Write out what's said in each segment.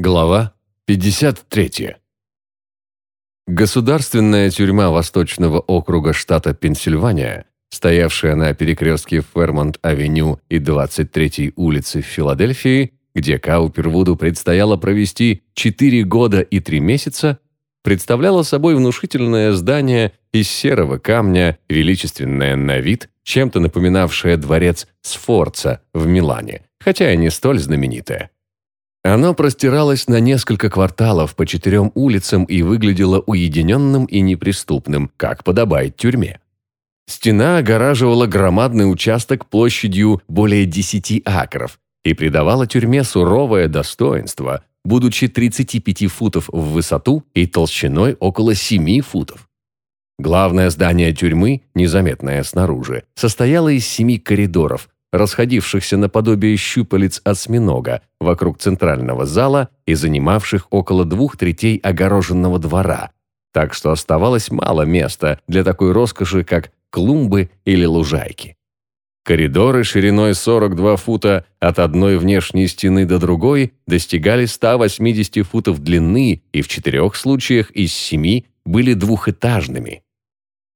Глава 53. Государственная тюрьма Восточного округа штата Пенсильвания, стоявшая на перекрестке Фермонт-авеню и 23-й улицы в Филадельфии, где Каупервуду предстояло провести 4 года и 3 месяца, представляла собой внушительное здание из серого камня, величественное на вид, чем-то напоминавшее дворец Сфорца в Милане, хотя и не столь знаменитое. Оно простиралось на несколько кварталов по четырем улицам и выглядело уединенным и неприступным, как подобает тюрьме. Стена огораживала громадный участок площадью более 10 акров и придавала тюрьме суровое достоинство, будучи 35 футов в высоту и толщиной около 7 футов. Главное здание тюрьмы, незаметное снаружи, состояло из семи коридоров, расходившихся наподобие щупалец осьминога вокруг центрального зала и занимавших около двух третей огороженного двора, так что оставалось мало места для такой роскоши, как клумбы или лужайки. Коридоры шириной 42 фута от одной внешней стены до другой достигали 180 футов длины и в четырех случаях из семи были двухэтажными.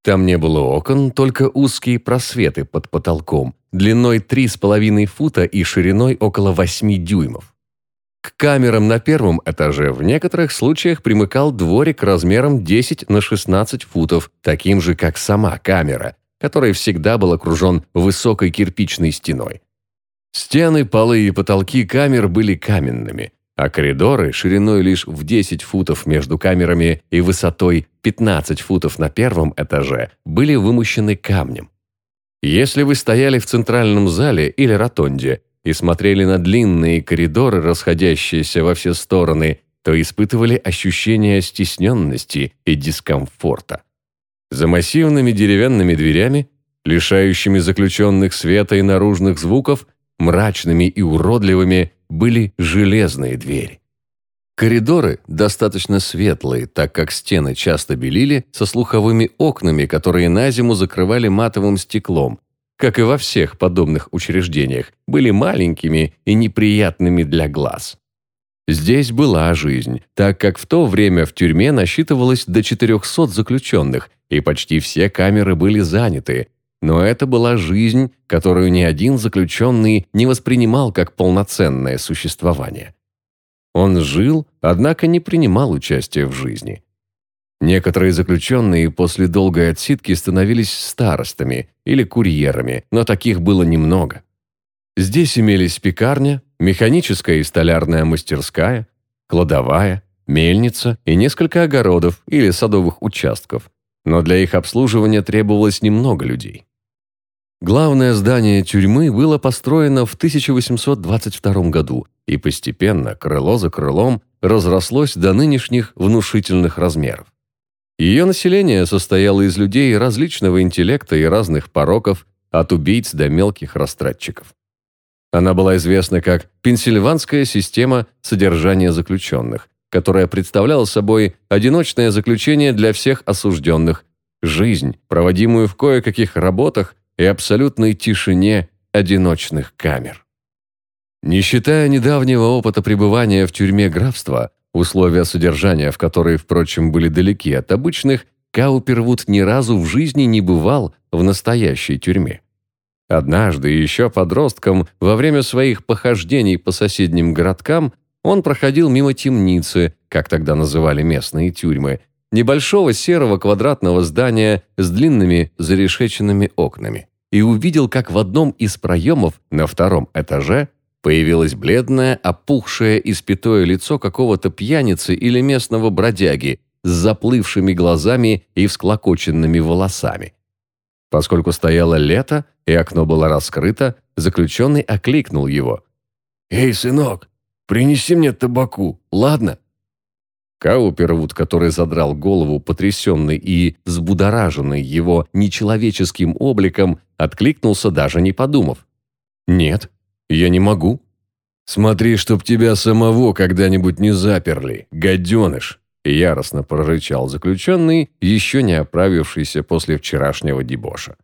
Там не было окон, только узкие просветы под потолком, длиной 3,5 фута и шириной около 8 дюймов. К камерам на первом этаже в некоторых случаях примыкал дворик размером 10 на 16 футов, таким же, как сама камера, который всегда был окружен высокой кирпичной стеной. Стены, полы и потолки камер были каменными, а коридоры шириной лишь в 10 футов между камерами и высотой 15 футов на первом этаже были вымощены камнем. Если вы стояли в центральном зале или ротонде и смотрели на длинные коридоры, расходящиеся во все стороны, то испытывали ощущение стесненности и дискомфорта. За массивными деревянными дверями, лишающими заключенных света и наружных звуков, мрачными и уродливыми, были железные двери. Коридоры достаточно светлые, так как стены часто белили со слуховыми окнами, которые на зиму закрывали матовым стеклом, как и во всех подобных учреждениях, были маленькими и неприятными для глаз. Здесь была жизнь, так как в то время в тюрьме насчитывалось до 400 заключенных, и почти все камеры были заняты, но это была жизнь, которую ни один заключенный не воспринимал как полноценное существование. Он жил, однако не принимал участия в жизни. Некоторые заключенные после долгой отсидки становились старостами или курьерами, но таких было немного. Здесь имелись пекарня, механическая и столярная мастерская, кладовая, мельница и несколько огородов или садовых участков, но для их обслуживания требовалось немного людей. Главное здание тюрьмы было построено в 1822 году и постепенно, крыло за крылом, разрослось до нынешних внушительных размеров. Ее население состояло из людей различного интеллекта и разных пороков, от убийц до мелких растратчиков. Она была известна как «Пенсильванская система содержания заключенных», которая представляла собой одиночное заключение для всех осужденных, жизнь, проводимую в кое-каких работах, и абсолютной тишине одиночных камер. Не считая недавнего опыта пребывания в тюрьме графства, условия содержания в которой, впрочем, были далеки от обычных, Каупервуд ни разу в жизни не бывал в настоящей тюрьме. Однажды, еще подростком, во время своих похождений по соседним городкам, он проходил мимо темницы, как тогда называли местные тюрьмы, небольшого серого квадратного здания с длинными зарешеченными окнами и увидел, как в одном из проемов на втором этаже появилось бледное, опухшее и спитое лицо какого-то пьяницы или местного бродяги с заплывшими глазами и всклокоченными волосами. Поскольку стояло лето и окно было раскрыто, заключенный окликнул его. «Эй, сынок, принеси мне табаку, ладно?» Каупервуд, который задрал голову, потрясенный и взбудораженный его нечеловеческим обликом, откликнулся, даже не подумав. «Нет, я не могу». «Смотри, чтоб тебя самого когда-нибудь не заперли, гаденыш!» яростно прорычал заключенный, еще не оправившийся после вчерашнего дебоша.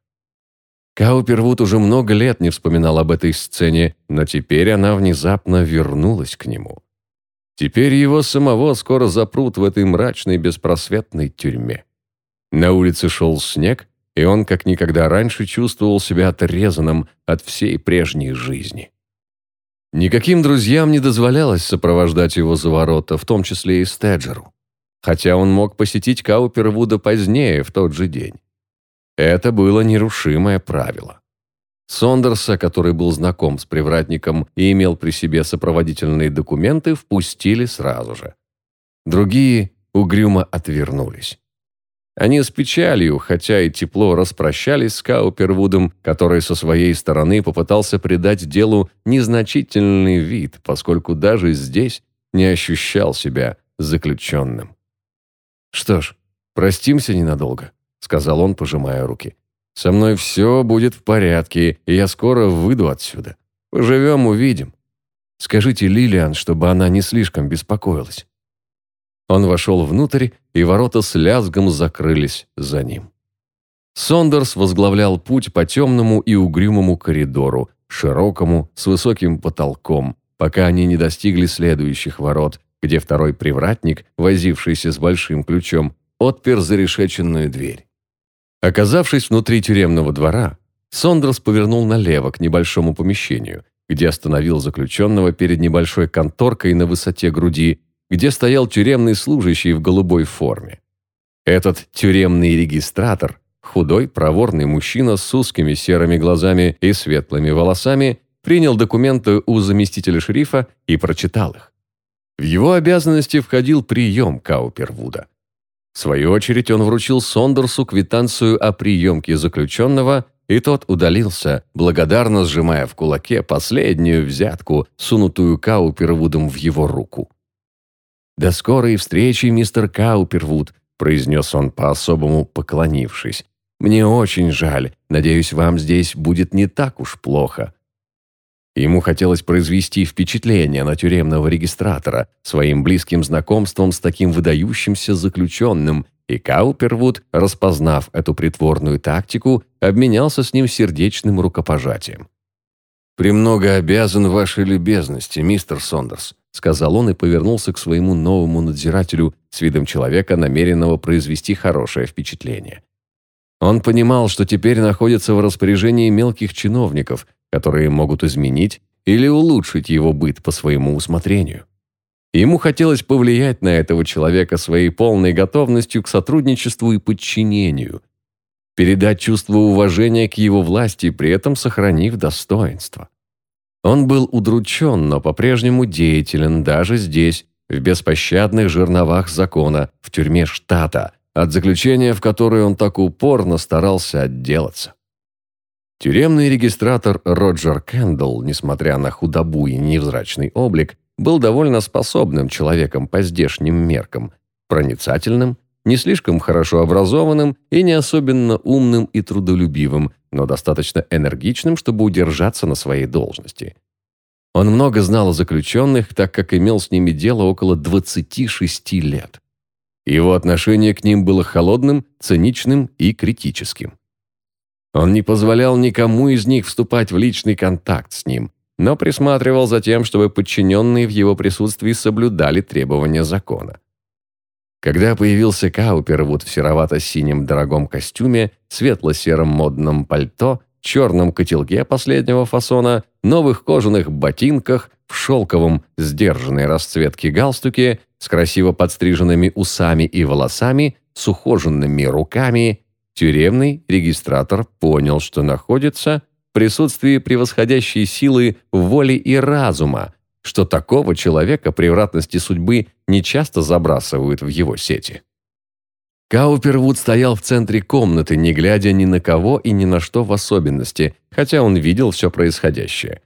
Каупервуд уже много лет не вспоминал об этой сцене, но теперь она внезапно вернулась к нему. Теперь его самого скоро запрут в этой мрачной беспросветной тюрьме. На улице шел снег, и он как никогда раньше чувствовал себя отрезанным от всей прежней жизни. Никаким друзьям не дозволялось сопровождать его за ворота, в том числе и Стеджеру, хотя он мог посетить Каупервуда позднее, в тот же день. Это было нерушимое правило. Сондерса, который был знаком с привратником и имел при себе сопроводительные документы, впустили сразу же. Другие угрюмо отвернулись. Они с печалью, хотя и тепло распрощались с Каупервудом, который со своей стороны попытался придать делу незначительный вид, поскольку даже здесь не ощущал себя заключенным. «Что ж, простимся ненадолго», — сказал он, пожимая руки. «Со мной все будет в порядке, и я скоро выйду отсюда. Поживем, увидим. Скажите Лилиан, чтобы она не слишком беспокоилась». Он вошел внутрь, и ворота с лязгом закрылись за ним. Сондерс возглавлял путь по темному и угрюмому коридору, широкому, с высоким потолком, пока они не достигли следующих ворот, где второй привратник, возившийся с большим ключом, отпер зарешеченную дверь. Оказавшись внутри тюремного двора, Сондерс повернул налево к небольшому помещению, где остановил заключенного перед небольшой конторкой на высоте груди где стоял тюремный служащий в голубой форме. Этот тюремный регистратор, худой, проворный мужчина с узкими серыми глазами и светлыми волосами, принял документы у заместителя шерифа и прочитал их. В его обязанности входил прием Каупервуда. В свою очередь он вручил Сондерсу квитанцию о приемке заключенного, и тот удалился, благодарно сжимая в кулаке последнюю взятку, сунутую Каупервудом в его руку. «До скорой встречи, мистер Каупервуд», произнес он по-особому поклонившись. «Мне очень жаль. Надеюсь, вам здесь будет не так уж плохо». Ему хотелось произвести впечатление на тюремного регистратора своим близким знакомством с таким выдающимся заключенным, и Каупервуд, распознав эту притворную тактику, обменялся с ним сердечным рукопожатием. «Премного обязан вашей любезности, мистер Сондерс», сказал он и повернулся к своему новому надзирателю с видом человека, намеренного произвести хорошее впечатление. Он понимал, что теперь находится в распоряжении мелких чиновников, которые могут изменить или улучшить его быт по своему усмотрению. Ему хотелось повлиять на этого человека своей полной готовностью к сотрудничеству и подчинению, передать чувство уважения к его власти, при этом сохранив достоинство. Он был удручен, но по-прежнему деятелен даже здесь, в беспощадных жерновах закона, в тюрьме штата, от заключения, в которое он так упорно старался отделаться. Тюремный регистратор Роджер Кэндалл, несмотря на худобу и невзрачный облик, был довольно способным человеком по здешним меркам, проницательным, не слишком хорошо образованным и не особенно умным и трудолюбивым, но достаточно энергичным, чтобы удержаться на своей должности. Он много знал о заключенных, так как имел с ними дело около 26 лет. Его отношение к ним было холодным, циничным и критическим. Он не позволял никому из них вступать в личный контакт с ним, но присматривал за тем, чтобы подчиненные в его присутствии соблюдали требования закона. Когда появился Каупервуд в серовато-синем дорогом костюме, светло-сером модном пальто, черном котелке последнего фасона, новых кожаных ботинках, в шелковом, сдержанной расцветки галстуке, с красиво подстриженными усами и волосами, с ухоженными руками, тюремный регистратор понял, что находится в присутствии превосходящей силы воли и разума, что такого человека превратности судьбы не часто забрасывают в его сети. Каупервуд стоял в центре комнаты, не глядя ни на кого и ни на что в особенности, хотя он видел все происходящее.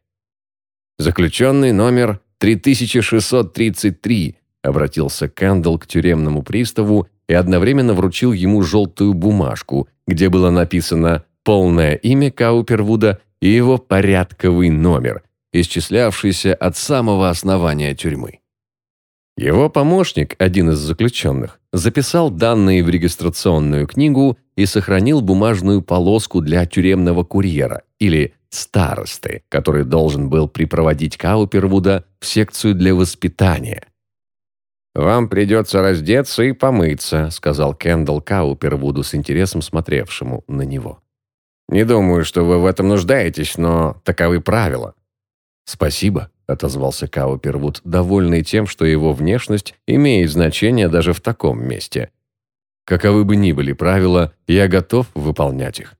«Заключенный номер 3633», обратился Кэндалл к тюремному приставу и одновременно вручил ему желтую бумажку, где было написано полное имя Каупервуда и его порядковый номер, исчислявшийся от самого основания тюрьмы. Его помощник, один из заключенных, записал данные в регистрационную книгу и сохранил бумажную полоску для тюремного курьера или старосты, который должен был припроводить Каупервуда в секцию для воспитания. «Вам придется раздеться и помыться», — сказал Кендалл Каупервуду с интересом смотревшему на него. «Не думаю, что вы в этом нуждаетесь, но таковы правила». «Спасибо», — отозвался Каупервуд, довольный тем, что его внешность имеет значение даже в таком месте. «Каковы бы ни были правила, я готов выполнять их».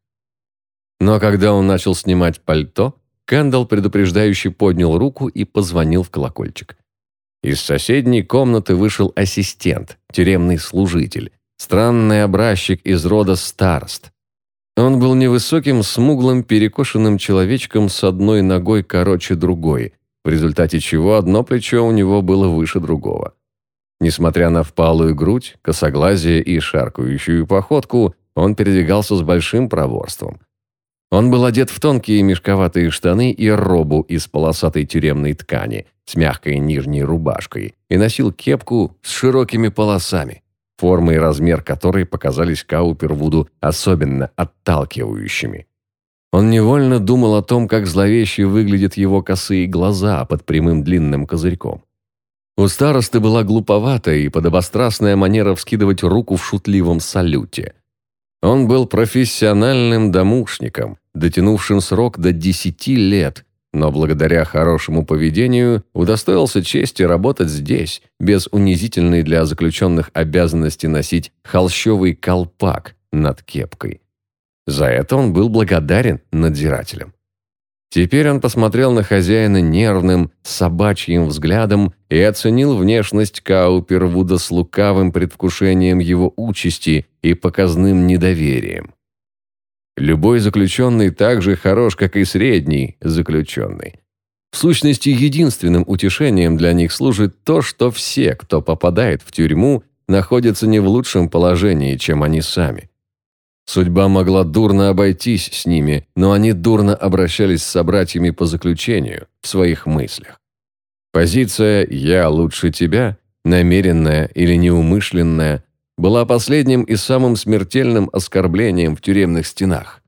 Но когда он начал снимать пальто, Кэндалл предупреждающе поднял руку и позвонил в колокольчик. Из соседней комнаты вышел ассистент, тюремный служитель, странный образчик из рода старост. Он был невысоким, смуглым, перекошенным человечком с одной ногой короче другой, в результате чего одно плечо у него было выше другого. Несмотря на впалую грудь, косоглазие и шаркающую походку, он передвигался с большим проворством. Он был одет в тонкие мешковатые штаны и робу из полосатой тюремной ткани с мягкой нижней рубашкой и носил кепку с широкими полосами, форма и размер которой показались Каупервуду особенно отталкивающими. Он невольно думал о том, как зловеще выглядят его косые глаза под прямым длинным козырьком. У старосты была глуповатая и подобострастная манера вскидывать руку в шутливом салюте. Он был профессиональным домушником, дотянувшим срок до 10 лет, но благодаря хорошему поведению удостоился чести работать здесь, без унизительной для заключенных обязанности носить холщовый колпак над кепкой. За это он был благодарен надзирателям. Теперь он посмотрел на хозяина нервным, собачьим взглядом и оценил внешность Каупервуда с лукавым предвкушением его участи и показным недоверием. Любой заключенный так же хорош, как и средний заключенный. В сущности, единственным утешением для них служит то, что все, кто попадает в тюрьму, находятся не в лучшем положении, чем они сами. Судьба могла дурно обойтись с ними, но они дурно обращались с собратьями по заключению в своих мыслях. Позиция «я лучше тебя», намеренная или неумышленная, была последним и самым смертельным оскорблением в тюремных стенах.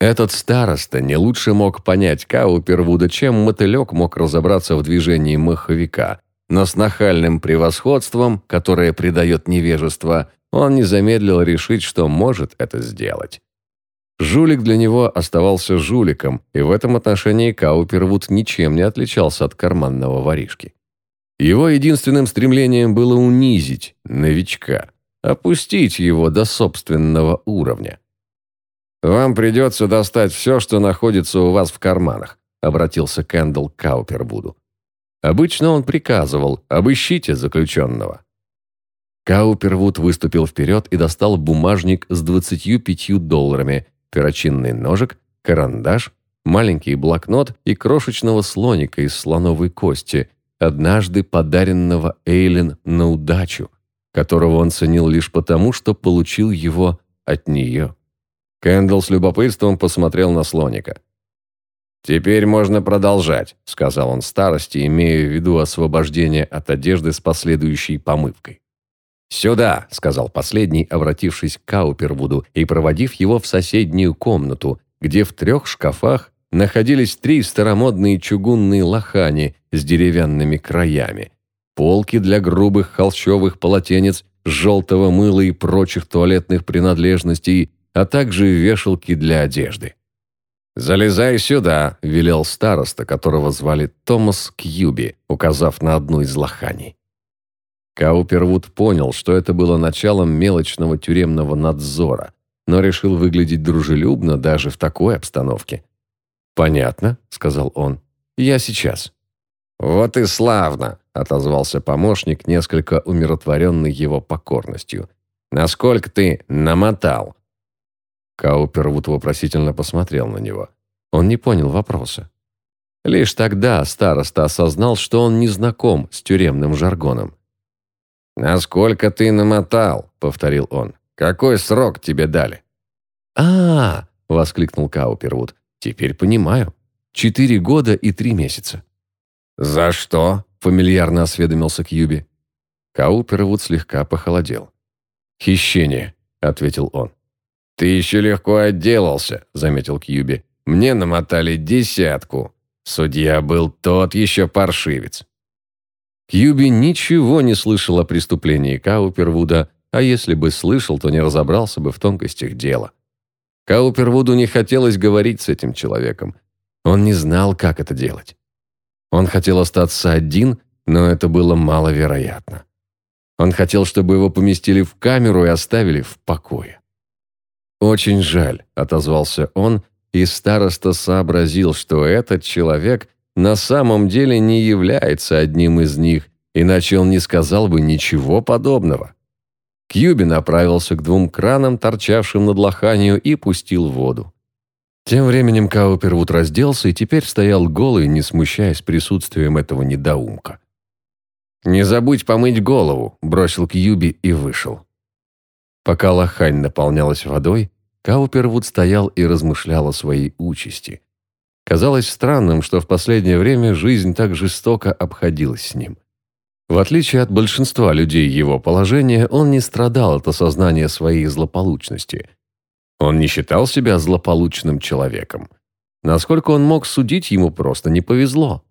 Этот староста не лучше мог понять Каупервуда, чем мотылек мог разобраться в движении маховика, но с нахальным превосходством, которое придает невежество, он не замедлил решить, что может это сделать. Жулик для него оставался жуликом, и в этом отношении Каупервуд ничем не отличался от карманного воришки. Его единственным стремлением было унизить новичка – опустить его до собственного уровня. «Вам придется достать все, что находится у вас в карманах», обратился Кэндалл к Каупервуду. Обычно он приказывал «обыщите заключенного». Каупервуд выступил вперед и достал бумажник с 25 долларами, перочинный ножик, карандаш, маленький блокнот и крошечного слоника из слоновой кости, однажды подаренного Эйлин на удачу – которого он ценил лишь потому, что получил его от нее. Кэндалл с любопытством посмотрел на слоника. «Теперь можно продолжать», — сказал он старости, имея в виду освобождение от одежды с последующей помывкой. «Сюда», — сказал последний, обратившись к Каупервуду и проводив его в соседнюю комнату, где в трех шкафах находились три старомодные чугунные лохани с деревянными краями, полки для грубых холщовых полотенец, желтого мыла и прочих туалетных принадлежностей, а также вешалки для одежды. «Залезай сюда», – велел староста, которого звали Томас Кьюби, указав на одну из лоханий. Каупервуд понял, что это было началом мелочного тюремного надзора, но решил выглядеть дружелюбно даже в такой обстановке. «Понятно», – сказал он. «Я сейчас». «Вот и славно», — отозвался помощник, несколько умиротворенный его покорностью. «Насколько ты намотал?» Каупервуд вопросительно посмотрел на него. Он не понял вопроса. Лишь тогда староста осознал, что он не знаком с тюремным жаргоном. «Насколько ты намотал?» — повторил он. «Какой срок тебе дали?» «А-а-а!» — воскликнул Каупервуд. «Теперь понимаю. Четыре года и три месяца». «За что?» – фамильярно осведомился Кьюби. Каупервуд слегка похолодел. «Хищение», – ответил он. «Ты еще легко отделался», – заметил Кьюби. «Мне намотали десятку. Судья был тот еще паршивец». Кьюби ничего не слышал о преступлении Каупервуда, а если бы слышал, то не разобрался бы в тонкостях дела. Каупервуду не хотелось говорить с этим человеком. Он не знал, как это делать. Он хотел остаться один, но это было маловероятно. Он хотел, чтобы его поместили в камеру и оставили в покое. «Очень жаль», — отозвался он, и староста сообразил, что этот человек на самом деле не является одним из них, иначе он не сказал бы ничего подобного. Кьюби направился к двум кранам, торчавшим над лоханью, и пустил воду. Тем временем Каупервуд разделся и теперь стоял голый, не смущаясь присутствием этого недоумка. «Не забудь помыть голову», – бросил Кьюби и вышел. Пока лохань наполнялась водой, Каупервуд стоял и размышлял о своей участи. Казалось странным, что в последнее время жизнь так жестоко обходилась с ним. В отличие от большинства людей его положения, он не страдал от осознания своей злополучности. Он не считал себя злополучным человеком. Насколько он мог судить, ему просто не повезло.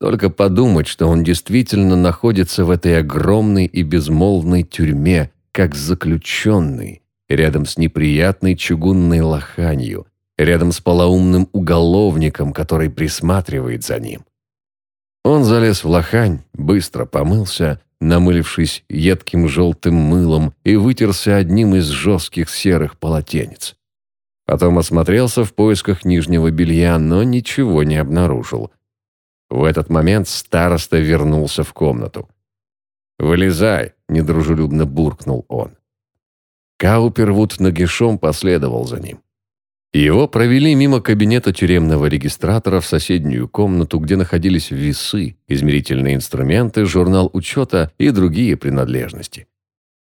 Только подумать, что он действительно находится в этой огромной и безмолвной тюрьме, как заключенный, рядом с неприятной чугунной лоханью, рядом с полоумным уголовником, который присматривает за ним. Он залез в лохань, быстро помылся, намылившись едким желтым мылом, и вытерся одним из жестких серых полотенец. Потом осмотрелся в поисках нижнего белья, но ничего не обнаружил – в этот момент староста вернулся в комнату. «Вылезай!» – недружелюбно буркнул он. Каупервуд нагишом последовал за ним. Его провели мимо кабинета тюремного регистратора в соседнюю комнату, где находились весы, измерительные инструменты, журнал учета и другие принадлежности.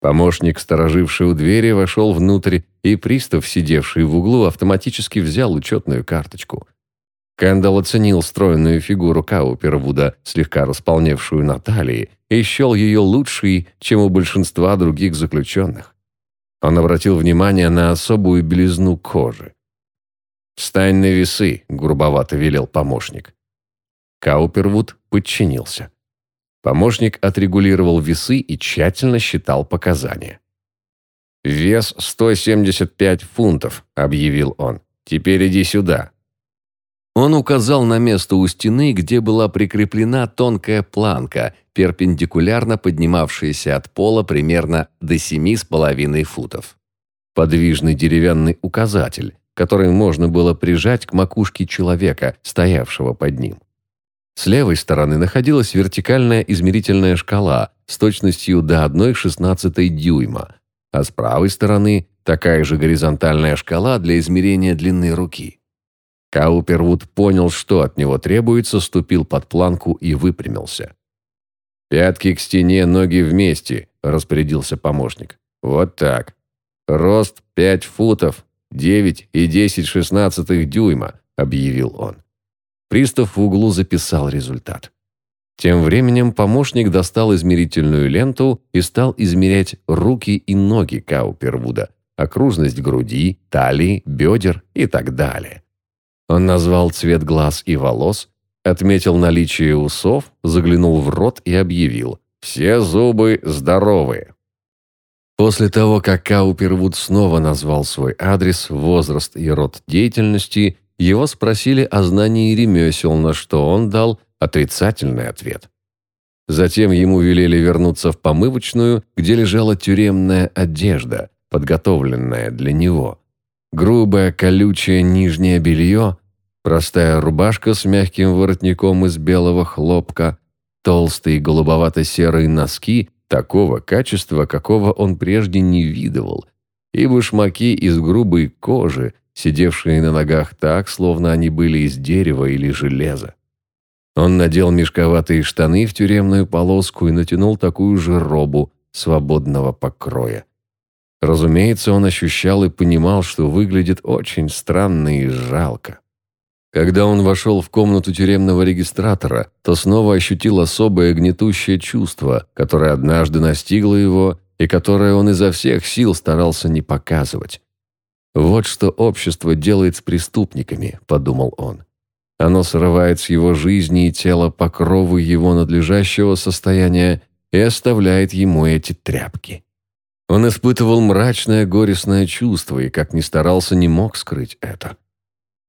Помощник, стороживший у двери, вошел внутрь, и пристав, сидевший в углу, автоматически взял учетную карточку. Кэндалл оценил стройную фигуру Каупервуда, слегка располневшую на талии, и счел ее лучшей, чем у большинства других заключенных. Он обратил внимание на особую белизну кожи. «Встань на весы», — грубовато велел помощник. Каупервуд подчинился. Помощник отрегулировал весы и тщательно считал показания. «Вес 175 фунтов», — объявил он. «Теперь иди сюда». Он указал на место у стены, где была прикреплена тонкая планка, перпендикулярно поднимавшаяся от пола примерно до семи с половиной футов. Подвижный деревянный указатель, который можно было прижать к макушке человека, стоявшего под ним. С левой стороны находилась вертикальная измерительная шкала с точностью до 1,16 дюйма, а с правой стороны такая же горизонтальная шкала для измерения длины руки. Каупервуд понял, что от него требуется, ступил под планку и выпрямился. «Пятки к стене, ноги вместе», – распорядился помощник. «Вот так. Рост пять футов, девять и десять шестнадцатых дюйма», – объявил он. Пристав в углу записал результат. Тем временем помощник достал измерительную ленту и стал измерять руки и ноги Каупервуда, окружность груди, талии, бедер и так далее. Он назвал цвет глаз и волос, отметил наличие усов, заглянул в рот и объявил «Все зубы здоровые». После того, как Каупервуд снова назвал свой адрес, возраст и род деятельности, его спросили о знании ремесел, на что он дал отрицательный ответ. Затем ему велели вернуться в помывочную, где лежала тюремная одежда, подготовленная для него грубое колючее нижнее белье, простая рубашка с мягким воротником из белого хлопка, толстые голубовато-серые носки такого качества, какого он прежде не видывал, и башмаки из грубой кожи, сидевшие на ногах так, словно они были из дерева или железа. Он надел мешковатые штаны в тюремную полоску и натянул такую же робу свободного покроя. Разумеется, он ощущал и понимал, что выглядит очень странно и жалко. Когда он вошел в комнату тюремного регистратора, то снова ощутил особое гнетущее чувство, которое однажды настигло его и которое он изо всех сил старался не показывать. «Вот что общество делает с преступниками», – подумал он. Оно срывает с его жизни и тела покровы его надлежащего состояния и оставляет ему эти тряпки. Он испытывал мрачное горестное чувство и, как ни старался, не мог скрыть это.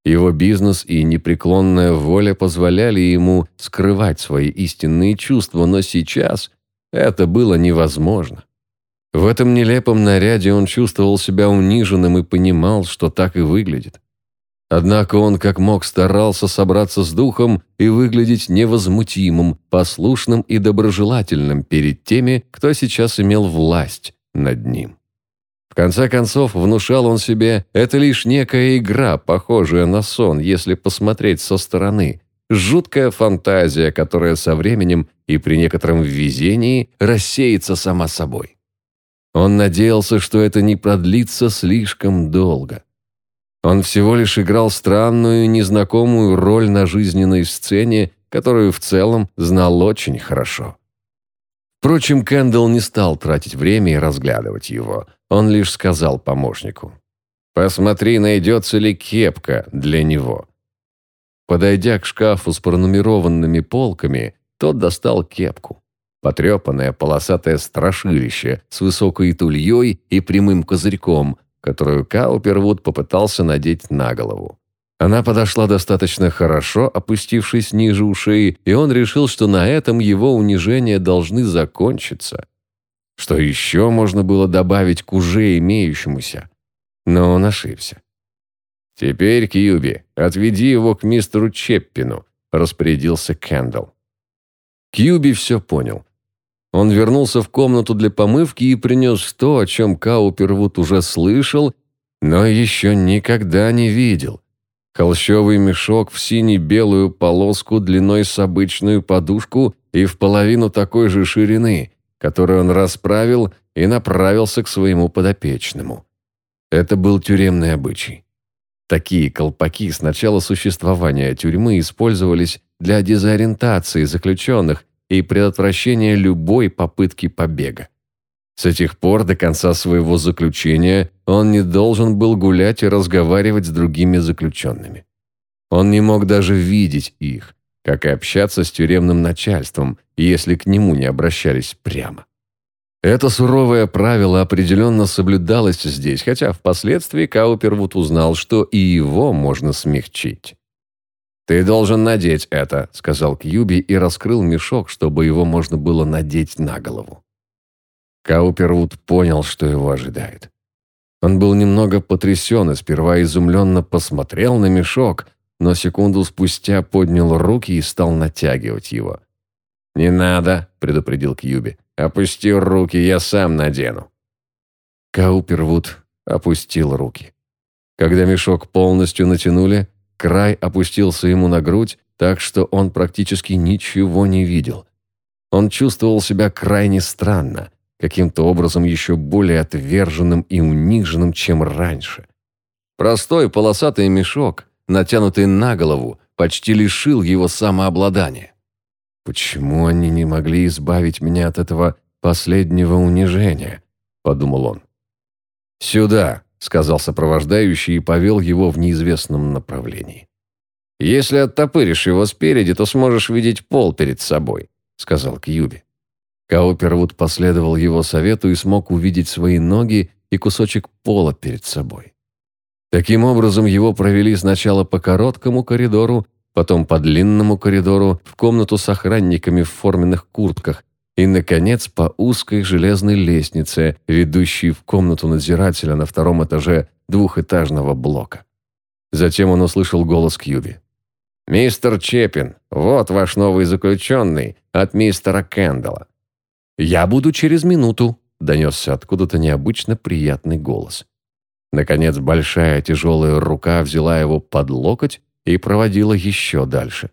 Его бизнес и непреклонная воля позволяли ему скрывать свои истинные чувства, но сейчас это было невозможно. В этом нелепом наряде он чувствовал себя униженным и понимал, что так и выглядит. Однако он как мог старался собраться с духом и выглядеть невозмутимым, послушным и доброжелательным перед теми, кто сейчас имел власть над ним. Конце концов, внушал он себе, это лишь некая игра, похожая на сон, если посмотреть со стороны. Жуткая фантазия, которая со временем и при некотором везении рассеется сама собой. Он надеялся, что это не продлится слишком долго. Он всего лишь играл странную, незнакомую роль на жизненной сцене, которую в целом знал очень хорошо. Впрочем, Кэндалл не стал тратить время и разглядывать его. Он лишь сказал помощнику. «Посмотри, найдется ли кепка для него». Подойдя к шкафу с пронумерованными полками, тот достал кепку. Потрепанное полосатое страшилище с высокой тульей и прямым козырьком, которую Каупервуд попытался надеть на голову. Она подошла достаточно хорошо, опустившись ниже ушей, и он решил, что на этом его унижения должны закончиться. Что еще можно было добавить к уже имеющемуся? Но он ошибся. «Теперь, Кьюби, отведи его к мистеру Чеппину», – распорядился Кэндалл. Кьюби все понял. Он вернулся в комнату для помывки и принес то, о чем Каупервуд уже слышал, но еще никогда не видел. Холщовый мешок в сине-белую полоску длиной с обычную подушку и в половину такой же ширины, которую он расправил и направился к своему подопечному. Это был тюремный обычай. Такие колпаки с начала существования тюрьмы использовались для дезориентации заключенных и предотвращения любой попытки побега. С этих пор до конца своего заключения он не должен был гулять и разговаривать с другими заключенными. Он не мог даже видеть их, как и общаться с тюремным начальством, если к нему не обращались прямо. Это суровое правило определенно соблюдалось здесь, хотя впоследствии Каупервуд узнал, что и его можно смягчить. «Ты должен надеть это», — сказал Кьюби и раскрыл мешок, чтобы его можно было надеть на голову. Каупервуд понял, что его ожидает. Он был немного потрясен и сперва изумленно посмотрел на мешок, но секунду спустя поднял руки и стал натягивать его. «Не надо», — предупредил Кьюби. «Опусти руки, я сам надену». Каупервуд опустил руки. Когда мешок полностью натянули, Край опустился ему на грудь, так что он практически ничего не видел. Он чувствовал себя крайне странно, каким-то образом еще более отверженным и униженным, чем раньше. Простой полосатый мешок, натянутый на голову, почти лишил его самообладания. «Почему они не могли избавить меня от этого последнего унижения?» – подумал он. «Сюда!» — сказал сопровождающий и повел его в неизвестном направлении. «Если оттопыришь его спереди, то сможешь видеть пол перед собой», — сказал Кьюби. Каупервуд последовал его совету и смог увидеть свои ноги и кусочек пола перед собой. Таким образом, его провели сначала по короткому коридору, потом по длинному коридору в комнату с охранниками в форменных куртках, и, наконец, по узкой железной лестнице, ведущей в комнату надзирателя на втором этаже двухэтажного блока. Затем он услышал голос Кьюби. «Мистер Чепин, вот ваш новый заключенный от мистера Кэндалла». «Я буду через минуту», – донесся откуда-то необычно приятный голос. Наконец, большая тяжелая рука взяла его под локоть и проводила еще дальше.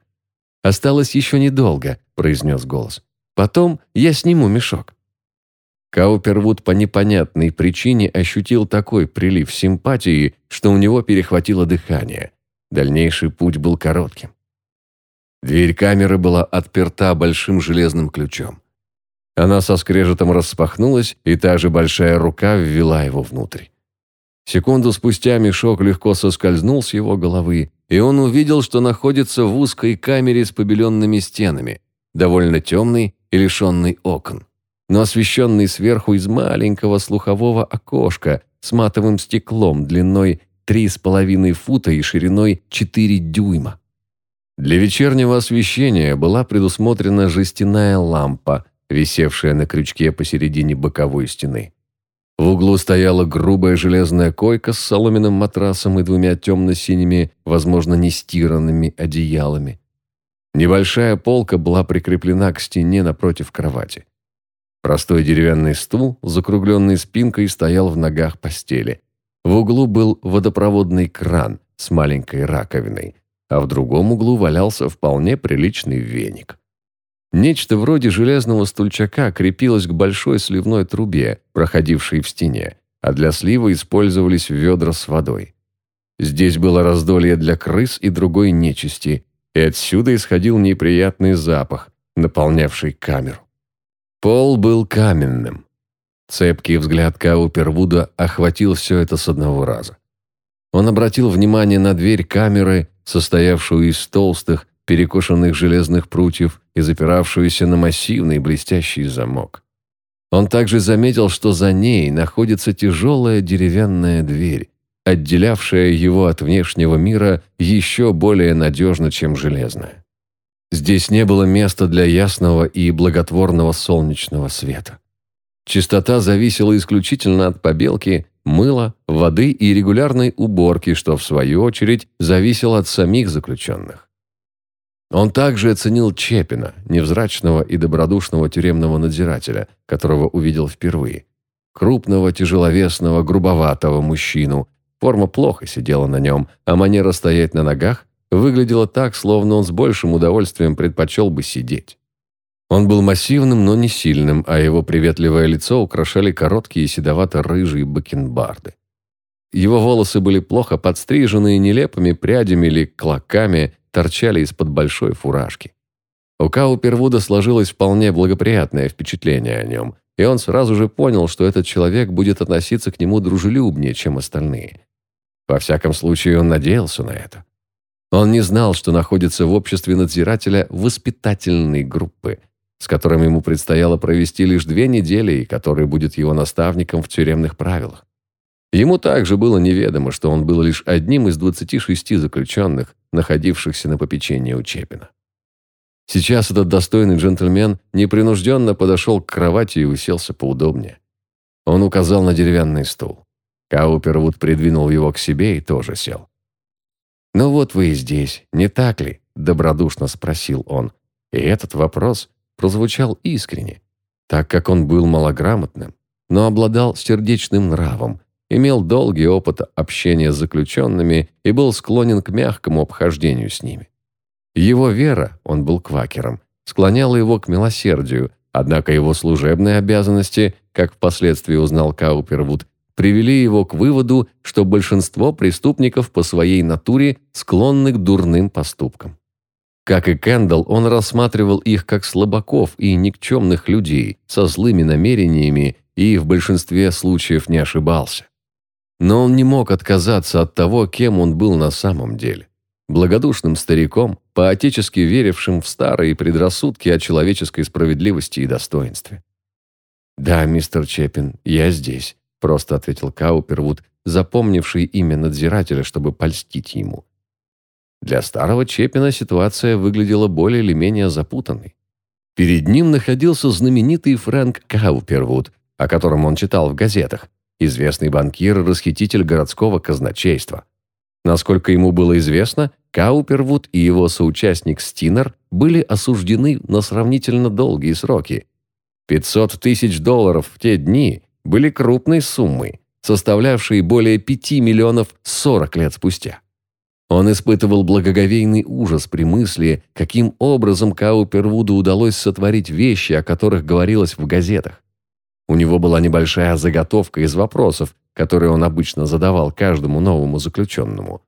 «Осталось еще недолго», – произнес голос. Потом я сниму мешок». Каупервуд по непонятной причине ощутил такой прилив симпатии, что у него перехватило дыхание. Дальнейший путь был коротким. Дверь камеры была отперта большим железным ключом. Она со скрежетом распахнулась, и та же большая рука ввела его внутрь. Секунду спустя мешок легко соскользнул с его головы, и он увидел, что находится в узкой камере с побеленными стенами, довольно темной и лишенной окон, но освещенной сверху из маленького слухового окошка с матовым стеклом длиной три с половиной фута и шириной 4 дюйма. Для вечернего освещения была предусмотрена жестяная лампа, висевшая на крючке посередине боковой стены. Углу стояла грубая железная койка с соломенным матрасом и двумя темно-синими, возможно, нестиранными одеялами. Небольшая полка была прикреплена к стене напротив кровати. Простой деревянный стул, закругленный спинкой, стоял в ногах постели. В углу был водопроводный кран с маленькой раковиной, а в другом углу валялся вполне приличный веник. Нечто вроде железного стульчака крепилось к большой сливной трубе, проходившей в стене, а для слива использовались ведра с водой. Здесь было раздолье для крыс и другой нечисти, и отсюда исходил неприятный запах, наполнявший камеру. Пол был каменным, Цепкий взгляд Каупервуда охватил все это с одного раза. Он обратил внимание на дверь камеры, состоявшую из толстых, перекошенных железных прутьев и запиравшуюся на массивный блестящий замок. Он также заметил, что за ней находится тяжелая деревянная дверь, отделявшая его от внешнего мира еще более надежно, чем железная. Здесь не было места для ясного и благотворного солнечного света. Чистота зависела исключительно от побелки, мыла, воды и регулярной уборки, что, в свою очередь, зависело от самих заключенных. Он также оценил Чепина, невзрачного и добродушного тюремного надзирателя, которого увидел впервые. Крупного, тяжеловесного, грубоватого мужчину. Форма плохо сидела на нем, а манера стоять на ногах выглядела так, словно он с большим удовольствием предпочел бы сидеть. Он был массивным, но не сильным, а его приветливое лицо украшали короткие седовато-рыжие бакенбарды. Его волосы были плохо подстрижены и нелепыми прядями или клоками торчали из-под большой фуражки. У Каупервуда сложилось вполне благоприятное впечатление о нем, и он сразу же понял, что этот человек будет относиться к нему дружелюбнее, чем остальные. Во всяком случае, он надеялся на это. Он не знал, что находится в обществе надзирателя воспитательной группы – с которым ему предстояло провести лишь две недели и который будет его наставником в тюремных правилах. Ему также было неведомо, что он был лишь одним из 26 заключенных, находившихся на попечении у Чепина. Сейчас этот достойный джентльмен непринужденно подошел к кровати и уселся поудобнее. Он указал на деревянный стул. Каупервуд придвинул его к себе и тоже сел. «Ну вот вы и здесь, не так ли?» – добродушно спросил он. И этот вопрос прозвучал искренне, так как он был малограмотным, но обладал сердечным нравом, имел долгий опыт общения с заключенными и был склонен к мягкому обхождению с ними. Его вера, он был квакером, склоняла его к милосердию, однако его служебные обязанности, как впоследствии узнал Каупервуд, привели его к выводу, что большинство преступников по своей натуре склонны к дурным поступкам. Как и Кэндалл, он рассматривал их как слабаков и никчемных людей со злыми намерениями и в большинстве случаев не ошибался. Но он не мог отказаться от того, кем он был на самом деле. Благодушным стариком, поотечески верившим в старые предрассудки о человеческой справедливости и достоинстве. «Да, мистер Чеппин, я здесь», – просто ответил Каупервуд, запомнивший имя надзирателя, чтобы польстить ему. Для старого Чепина ситуация выглядела более или менее запутанной. Перед ним находился знаменитый Фрэнк Каупервуд, о котором он читал в газетах, известный банкир и расхититель городского казначейства. Насколько ему было известно, Каупервуд и его соучастник Стинер были осуждены на сравнительно долгие сроки. 500 тысяч долларов в те дни были крупной суммой, составлявшей более 5 миллионов 40 лет спустя. Он испытывал благоговейный ужас при мысли, каким образом Каупервуду удалось сотворить вещи, о которых говорилось в газетах. У него была небольшая заготовка из вопросов, которые он обычно задавал каждому новому заключенному.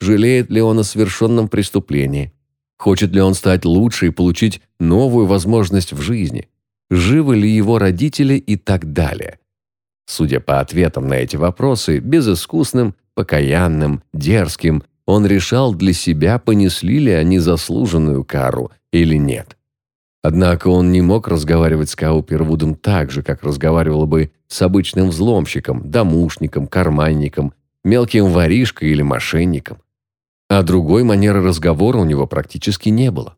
Жалеет ли он о совершенном преступлении? Хочет ли он стать лучше и получить новую возможность в жизни? Живы ли его родители и так далее? Судя по ответам на эти вопросы, безыскусным, покаянным, дерзким, он решал для себя, понесли ли они заслуженную кару или нет. Однако он не мог разговаривать с Каупервудом так же, как разговаривал бы с обычным взломщиком, домушником, карманником, мелким воришкой или мошенником. А другой манеры разговора у него практически не было.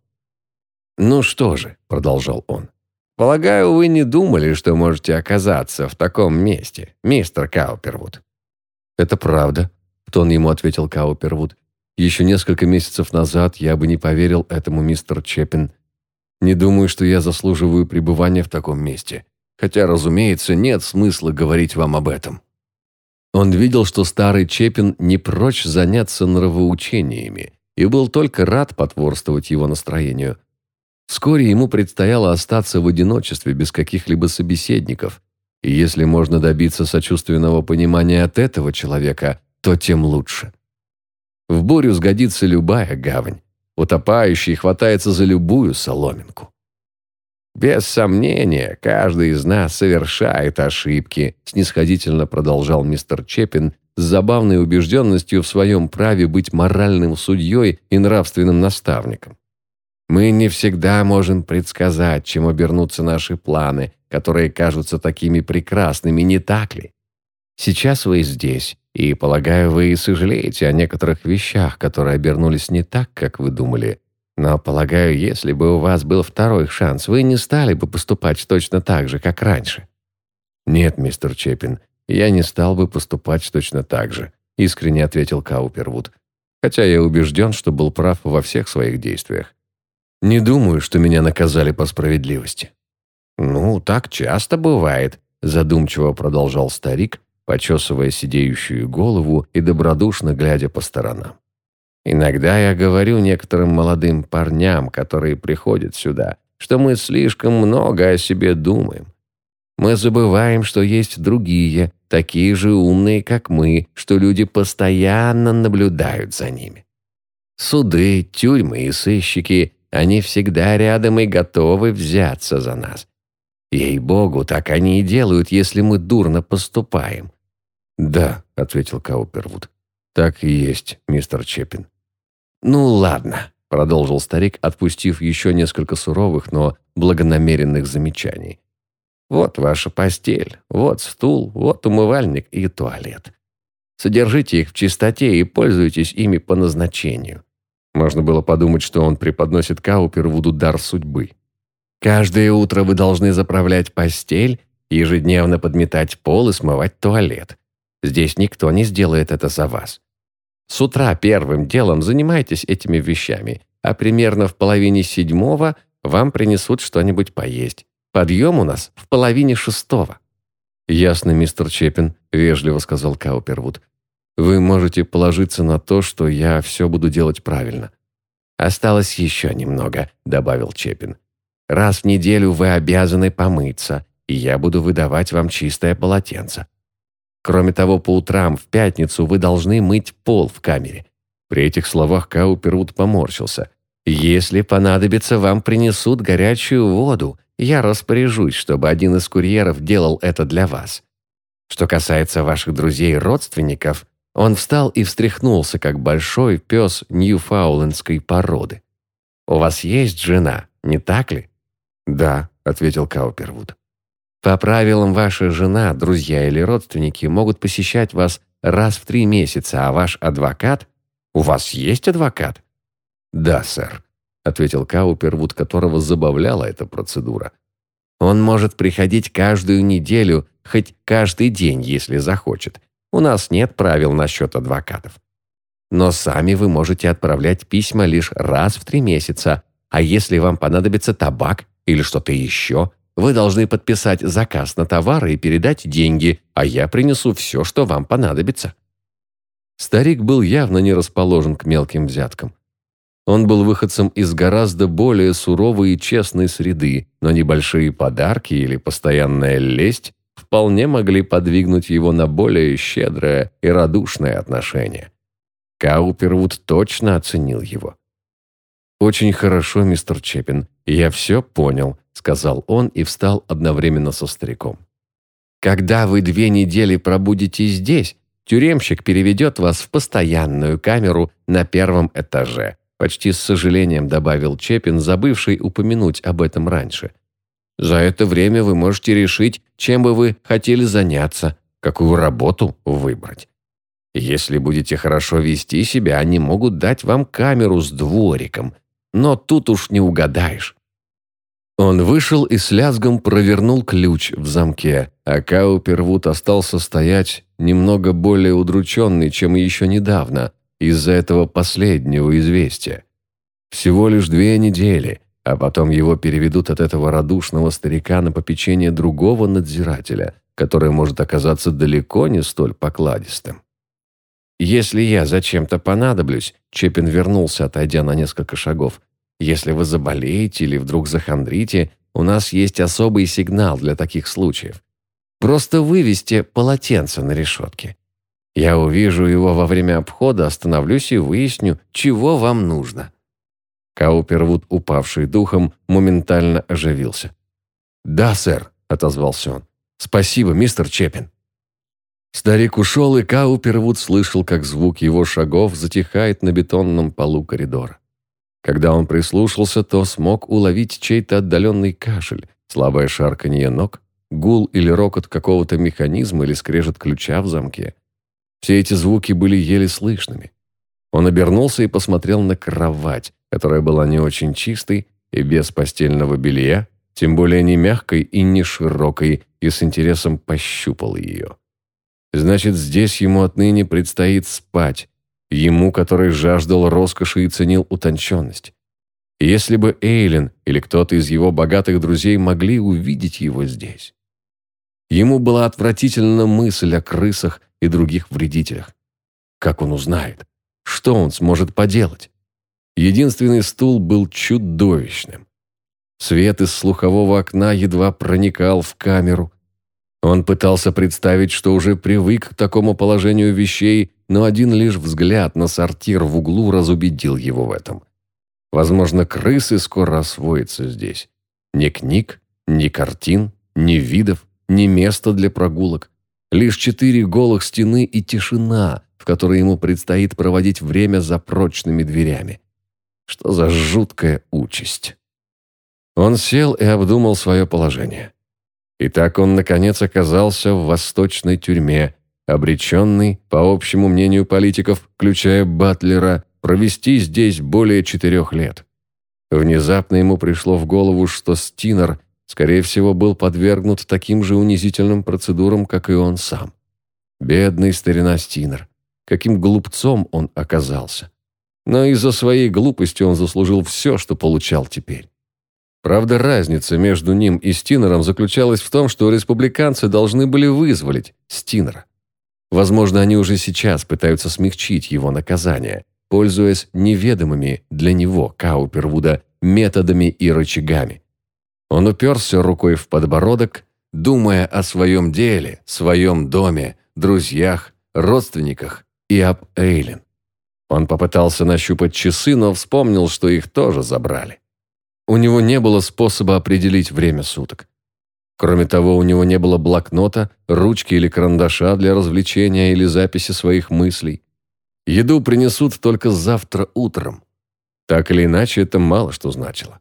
«Ну что же», — продолжал он, — «полагаю, вы не думали, что можете оказаться в таком месте, мистер Каупервуд?» «Это правда», — тон ему ответил Каупервуд. «Еще несколько месяцев назад я бы не поверил этому, мистер Чеппин. Не думаю, что я заслуживаю пребывания в таком месте. Хотя, разумеется, нет смысла говорить вам об этом». Он видел, что старый Чепин не прочь заняться нравоучениями и был только рад потворствовать его настроению. Вскоре ему предстояло остаться в одиночестве без каких-либо собеседников, и если можно добиться сочувственного понимания от этого человека, то тем лучше. В бурю сгодится любая гавань, утопающий хватается за любую соломинку. «Без сомнения, каждый из нас совершает ошибки», снисходительно продолжал мистер Чепин с забавной убежденностью в своем праве быть моральным судьей и нравственным наставником. Мы не всегда можем предсказать, чем обернутся наши планы, которые кажутся такими прекрасными, не так ли? Сейчас вы здесь, и, полагаю, вы и сожалеете о некоторых вещах, которые обернулись не так, как вы думали, но, полагаю, если бы у вас был второй шанс, вы не стали бы поступать точно так же, как раньше. Нет, мистер Чепин, я не стал бы поступать точно так же, искренне ответил Каупервуд. Хотя я убежден, что был прав во всех своих действиях. Не думаю, что меня наказали по справедливости. Ну, так часто бывает, задумчиво продолжал старик, почесывая сидеющую голову и добродушно глядя по сторонам. Иногда я говорю некоторым молодым парням, которые приходят сюда, что мы слишком много о себе думаем. Мы забываем, что есть другие, такие же умные, как мы, что люди постоянно наблюдают за ними. Суды, тюрьмы и сыщики, они всегда рядом и готовы взяться за нас. Ей-богу, так они и делают, если мы дурно поступаем. «Да», — ответил Каупервуд, — «так и есть, мистер Чепин». «Ну ладно», — продолжил старик, отпустив еще несколько суровых, но благонамеренных замечаний. «Вот ваша постель, вот стул, вот умывальник и туалет. Содержите их в чистоте и пользуйтесь ими по назначению». Можно было подумать, что он преподносит Каупервуду дар судьбы. «Каждое утро вы должны заправлять постель, ежедневно подметать пол и смывать туалет. Здесь никто не сделает это за вас. С утра первым делом занимайтесь этими вещами, а примерно в половине седьмого вам принесут что-нибудь поесть. Подъем у нас в половине шестого». «Ясно, мистер Чепин», — вежливо сказал Каупервуд. «Вы можете положиться на то, что я все буду делать правильно». «Осталось еще немного», — добавил Чепин. «Раз в неделю вы обязаны помыться, и я буду выдавать вам чистое полотенце. Кроме того, по утрам в пятницу вы должны мыть пол в камере». При этих словах Каупервуд поморщился. «Если понадобится, вам принесут горячую воду. Я распоряжусь, чтобы один из курьеров делал это для вас. Что касается ваших друзей-родственников, он встал и встряхнулся, как большой пес ньюфаулендской породы. «У вас есть жена, не так ли?» «Да», — ответил Каупервуд. По правилам, ваша жена, друзья или родственники могут посещать вас раз в три месяца, а ваш адвокат... У вас есть адвокат? Да, сэр, ответил Каупервуд, которого забавляла эта процедура. Он может приходить каждую неделю, хоть каждый день, если захочет. У нас нет правил насчет адвокатов. Но сами вы можете отправлять письма лишь раз в три месяца, а если вам понадобится табак или что-то еще, вы должны подписать заказ на товары и передать деньги, а я принесу все, что вам понадобится». Старик был явно не расположен к мелким взяткам. Он был выходцем из гораздо более суровой и честной среды, но небольшие подарки или постоянная лесть вполне могли подвигнуть его на более щедрое и радушное отношение. Каупервуд точно оценил его. «Очень хорошо, мистер Чепин, я все понял», сказал он и встал одновременно со стариком. Когда вы две недели пробудете здесь, тюремщик переведет вас в постоянную камеру на первом этаже», почти с сожалением добавил Чепин, забывший упомянуть об этом раньше. «За это время вы можете решить, чем бы вы хотели заняться, какую работу выбрать. Если будете хорошо вести себя, они могут дать вам камеру с двориком, но тут уж не угадаешь. Он вышел и с лязгом провернул ключ в замке, а Каупервуд остался стоять немного более удрученный, чем еще недавно, из-за этого последнего известия. Всего лишь две недели, а потом его переведут от этого радушного старика на попечение другого надзирателя, который может оказаться далеко не столь покладистым. «Если я зачем-то понадоблюсь», Чепин вернулся, отойдя на несколько шагов, если вы заболеете или вдруг захандрите, у нас есть особый сигнал для таких случаев. Просто вывести полотенце на решетке. Я увижу его во время обхода, остановлюсь и выясню, чего вам нужно». Каупервуд, упавший духом, моментально оживился. «Да, сэр», — отозвался он. «Спасибо, мистер Чепин». Старик ушел, и Каупервуд слышал, как звук его шагов затихает на бетонном полу коридора. Когда он прислушался, то смог уловить чей-то отдаленный кашель, слабое шарканье ног, гул или рокот какого-то механизма или скрежет ключа в замке. Все эти звуки были еле слышными. Он обернулся и посмотрел на кровать, которая была не очень чистой и без постельного белья, тем более не мягкой и не широкой, и с интересом пощупал ее. Значит, здесь ему отныне предстоит спать, Ему, который жаждал роскоши и ценил утонченность. если бы Эйлин или кто-то из его богатых друзей могли увидеть его здесь. Ему была отвратительна мысль о крысах и других вредителях. Как он узнает? Что он сможет поделать? Единственный стул был чудовищным. Свет из слухового окна едва проникал в камеру. Он пытался представить, что уже привык к такому положению вещей но один лишь взгляд на сортир в углу разубедил его в этом. Возможно, крысы скоро освоятся здесь. Ни книг, ни картин, ни видов, ни места для прогулок. Лишь четыре голых стены и тишина, в которой ему предстоит проводить время за прочными дверями. Что за жуткая участь. Он сел и обдумал свое положение. И так он, наконец, оказался в восточной тюрьме, обреченный, по общему мнению политиков, включая Батлера, провести здесь более четырех лет. Внезапно ему пришло в голову, что Стинер, скорее всего, был подвергнут таким же унизительным процедурам, как и он сам. Бедный старина Стинер. Каким глупцом он оказался. Но из-за своей глупости он заслужил все, что получал теперь. Правда, разница между ним и Стинером заключалась в том, что республиканцы должны были вызволить Стинера. Возможно, они уже сейчас пытаются смягчить его наказание, пользуясь неведомыми для него, Каупервуда, методами и рычагами. Он уперся рукой в подбородок, думая о своем деле, своем доме, друзьях, родственниках и об Эйлин. Он попытался нащупать часы, но вспомнил, что их тоже забрали. У него не было способа определить время суток. Кроме того, у него не было блокнота, ручки или карандаша для развлечения или записи своих мыслей. Еду принесут только завтра утром. Так или иначе, это мало что значило.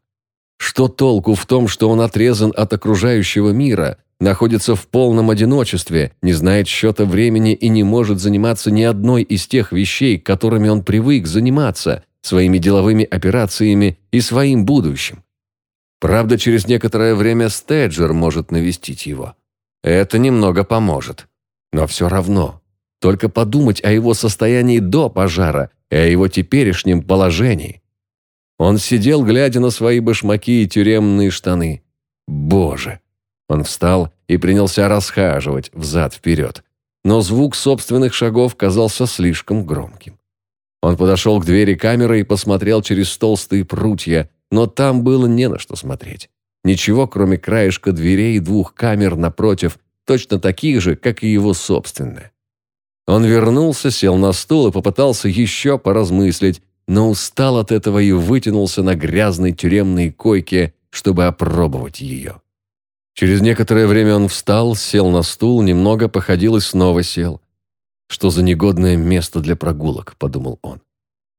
Что толку в том, что он отрезан от окружающего мира, находится в полном одиночестве, не знает счета времени и не может заниматься ни одной из тех вещей, которыми он привык заниматься, своими деловыми операциями и своим будущим? Правда, через некоторое время Стеджер может навестить его. Это немного поможет. Но все равно. Только подумать о его состоянии до пожара и о его теперешнем положении. Он сидел, глядя на свои башмаки и тюремные штаны. Боже! Он встал и принялся расхаживать взад-вперед. Но звук собственных шагов казался слишком громким. Он подошел к двери камеры и посмотрел через толстые прутья, но там было не на что смотреть. Ничего, кроме краешка дверей и двух камер напротив, точно таких же, как и его собственная. Он вернулся, сел на стул и попытался еще поразмыслить, но устал от этого и вытянулся на грязной тюремной койке, чтобы опробовать ее. Через некоторое время он встал, сел на стул, немного походил и снова сел. «Что за негодное место для прогулок?» – подумал он.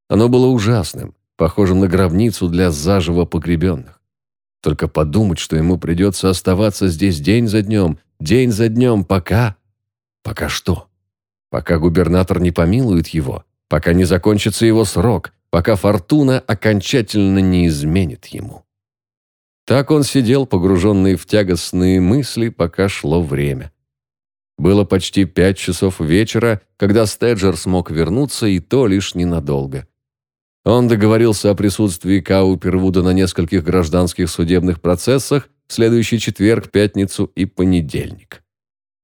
Оно было ужасным, похожим на гробницу для заживо погребенных. Только подумать, что ему придется оставаться здесь день за днем, день за днем, пока... Пока что? Пока губернатор не помилует его, пока не закончится его срок, пока фортуна окончательно не изменит ему. Так он сидел, погруженный в тягостные мысли, пока шло время. Было почти пять часов вечера, когда Стеджер смог вернуться, и то лишь ненадолго. Он договорился о присутствии Каупервуда на нескольких гражданских судебных процессах в следующий четверг, пятницу и понедельник.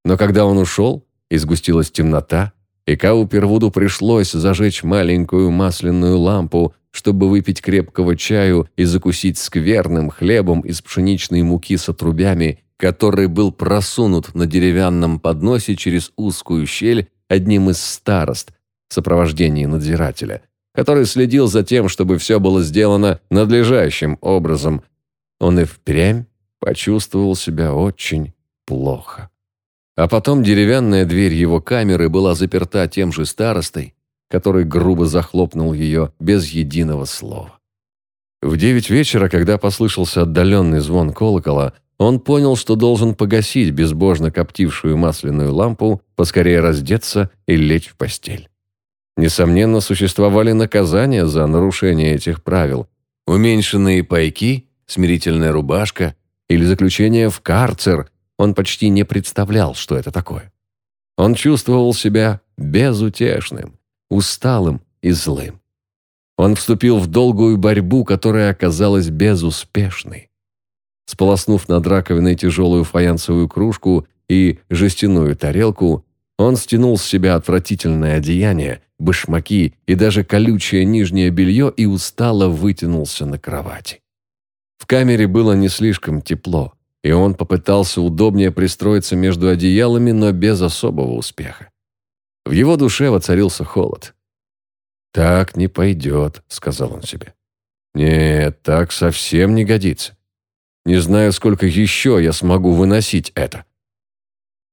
Но когда он ушел, и сгустилась темнота, и Каупервуду пришлось зажечь маленькую масляную лампу, чтобы выпить крепкого чаю и закусить скверным хлебом из пшеничной муки с отрубями, который был просунут на деревянном подносе через узкую щель одним из старост в сопровождении надзирателя, который следил за тем, чтобы все было сделано надлежащим образом. Он и впрямь почувствовал себя очень плохо. А потом деревянная дверь его камеры была заперта тем же старостой, который грубо захлопнул ее без единого слова. В девять вечера, когда послышался отдаленный звон колокола, он понял, что должен погасить безбожно коптившую масляную лампу, поскорее раздеться и лечь в постель. Несомненно, существовали наказания за нарушение этих правил. Уменьшенные пайки, смирительная рубашка или заключение в карцер. Он почти не представлял, что это такое. Он чувствовал себя безутешным, усталым и злым. Он вступил в долгую борьбу, которая оказалась безуспешной. Сполоснув над раковиной тяжелую фаянсовую кружку и жестяную тарелку, он стянул с себя отвратительное одеяние, башмаки и даже колючее нижнее белье и устало вытянулся на кровати. В камере было не слишком тепло, и он попытался удобнее пристроиться между одеялами, но без особого успеха. В его душе воцарился холод. «Так не пойдет», — сказал он себе. «Нет, так совсем не годится. Не знаю, сколько еще я смогу выносить это».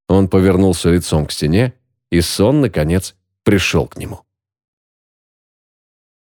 Он повернулся лицом к стене, и сон, наконец, пришел к нему.